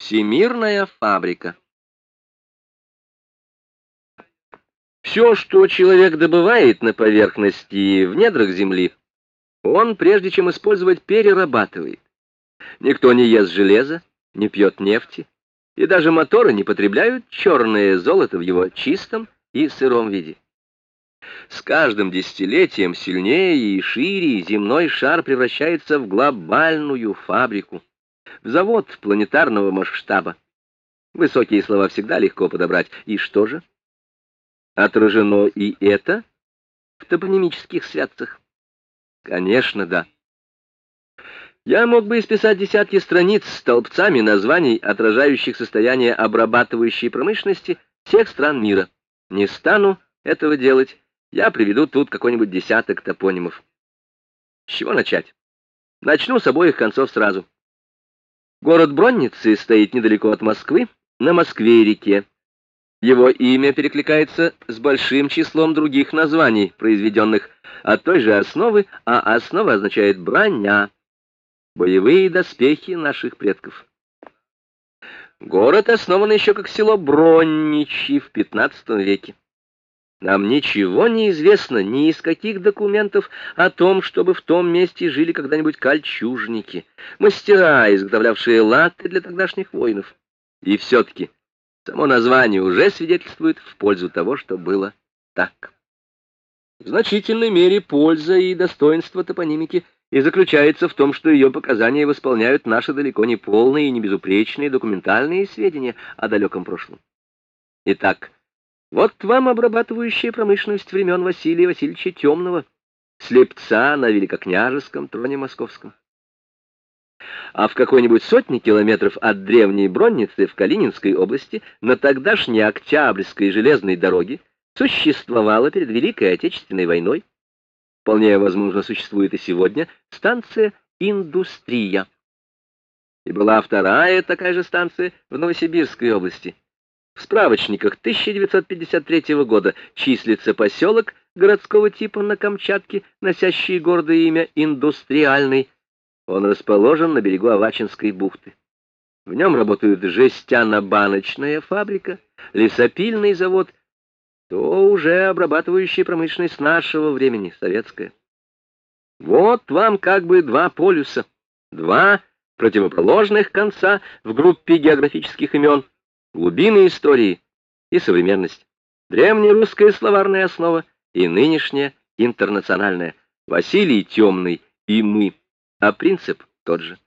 Всемирная фабрика. Все, что человек добывает на поверхности и в недрах земли, он, прежде чем использовать, перерабатывает. Никто не ест железа, не пьет нефти, и даже моторы не потребляют черное золото в его чистом и сыром виде. С каждым десятилетием сильнее и шире земной шар превращается в глобальную фабрику завод планетарного масштаба. Высокие слова всегда легко подобрать. И что же? Отражено и это в топонимических святцах? Конечно, да. Я мог бы исписать десятки страниц с толпцами названий, отражающих состояние обрабатывающей промышленности всех стран мира. Не стану этого делать. Я приведу тут какой-нибудь десяток топонимов. С чего начать? Начну с обоих концов сразу. Город Бронницы стоит недалеко от Москвы, на Москве-реке. Его имя перекликается с большим числом других названий, произведенных от той же основы, а основа означает «броня», боевые доспехи наших предков. Город основан еще как село Бронничи в XV веке. Нам ничего не известно ни из каких документов о том, чтобы в том месте жили когда-нибудь кольчужники, мастера, изготовлявшие латы для тогдашних воинов. И все-таки само название уже свидетельствует в пользу того, что было так. В значительной мере польза и достоинство топонимики и заключается в том, что ее показания восполняют наши далеко не полные и не безупречные документальные сведения о далеком прошлом. Итак, вот вам обрабатывающая промышленность времен Василия Васильевича Темного, слепца на великокняжеском троне московском. А в какой-нибудь сотне километров от древней Бронницы в Калининской области на тогдашней Октябрьской железной дороге существовала перед Великой Отечественной войной, вполне возможно существует и сегодня, станция «Индустрия». И была вторая такая же станция в Новосибирской области, в справочниках 1953 года числится поселок городского типа на Камчатке, носящий гордое имя Индустриальный. Он расположен на берегу Авачинской бухты. В нем работают жестяно-баночная фабрика, лесопильный завод, то уже обрабатывающая промышленность нашего времени, советская. Вот вам как бы два полюса, два противоположных конца в группе географических имен — глубины истории и современность, древняя русская словарная основа и нынешняя интернациональная, Василий Темный и мы, а принцип тот же.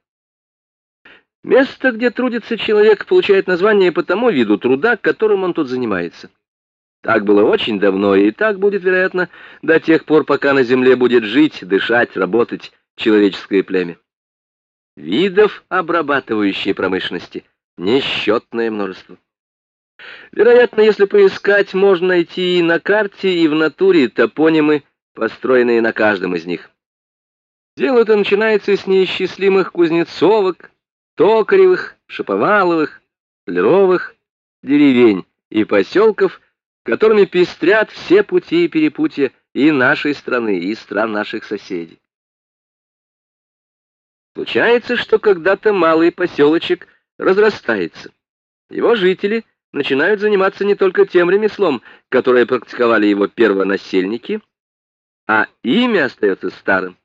Место, где трудится человек, получает название по тому виду труда, которым он тут занимается. Так было очень давно, и так будет, вероятно, до тех пор, пока на земле будет жить, дышать, работать человеческое племя. Видов обрабатывающей промышленности несчетное множество. Вероятно, если поискать, можно найти и на карте, и в натуре топонимы, построенные на каждом из них. Дело это начинается с неисчислимых кузнецовок, токаревых, шаповаловых, леровых деревень и поселков, которыми пестрят все пути и перепутья и нашей страны, и стран наших соседей. Случается, что когда-то малый поселочек разрастается. Его жители начинают заниматься не только тем ремеслом, которое практиковали его первонасельники, а имя остается старым.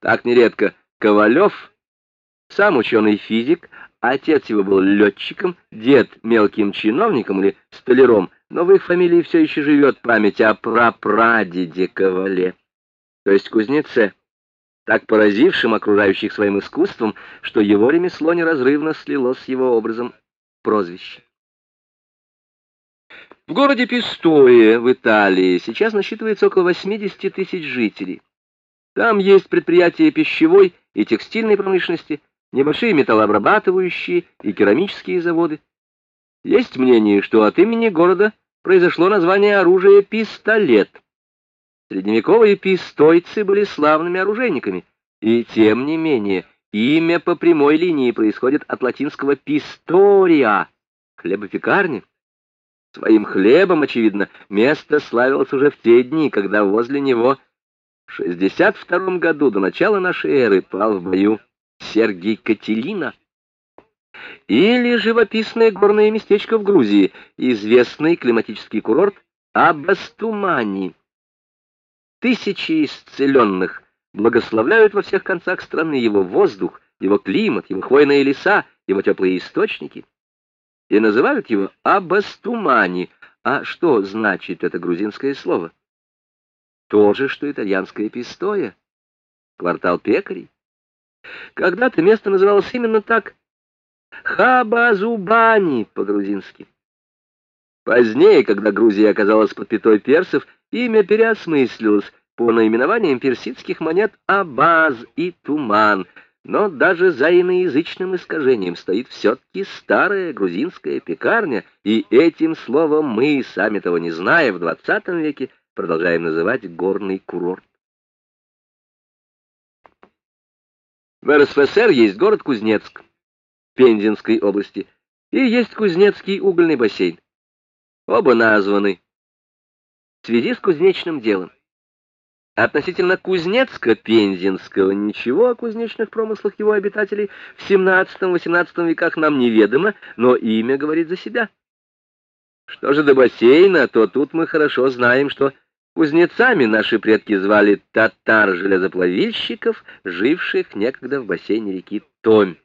Так нередко Ковалев, сам ученый-физик, отец его был летчиком, дед мелким чиновником или столяром, но в их фамилии все еще живет память о прапрадеде Ковале, то есть кузнеце так поразившим окружающих своим искусством, что его ремесло неразрывно слилось с его образом прозвища. В городе Пистое в Италии сейчас насчитывается около 80 тысяч жителей. Там есть предприятия пищевой и текстильной промышленности, небольшие металлообрабатывающие и керамические заводы. Есть мнение, что от имени города произошло название оружия «пистолет». Средневековые пистойцы были славными оружейниками, и тем не менее имя по прямой линии происходит от латинского «пистория» — хлебопекарня. Своим хлебом, очевидно, место славилось уже в те дни, когда возле него в 62 году до начала нашей эры пал в бою Сергий Кателина. или живописное горное местечко в Грузии, известный климатический курорт Абастумани. Тысячи исцеленных благословляют во всех концах страны его воздух, его климат, его хвойные леса, его теплые источники, и называют его Абастумани. А что значит это грузинское слово? То же, что итальянское пистоя, квартал пекарей. Когда-то место называлось именно так, Хабазубани по-грузински. Позднее, когда Грузия оказалась под пятой персов, имя переосмыслилось по наименованиям персидских монет Абаз и Туман, но даже за иноязычным искажением стоит все-таки старая грузинская пекарня, и этим словом мы, сами того не зная, в XX веке продолжаем называть горный курорт. В РСФСР есть город Кузнецк, Пензенской области, и есть Кузнецкий угольный бассейн. Оба названы в связи с кузнечным делом. Относительно Кузнецка-Пензенского ничего о кузнечных промыслах его обитателей в XVII-XVIII веках нам неведомо, но имя говорит за себя. Что же до бассейна, то тут мы хорошо знаем, что кузнецами наши предки звали татар-железоплавильщиков, живших некогда в бассейне реки Томь.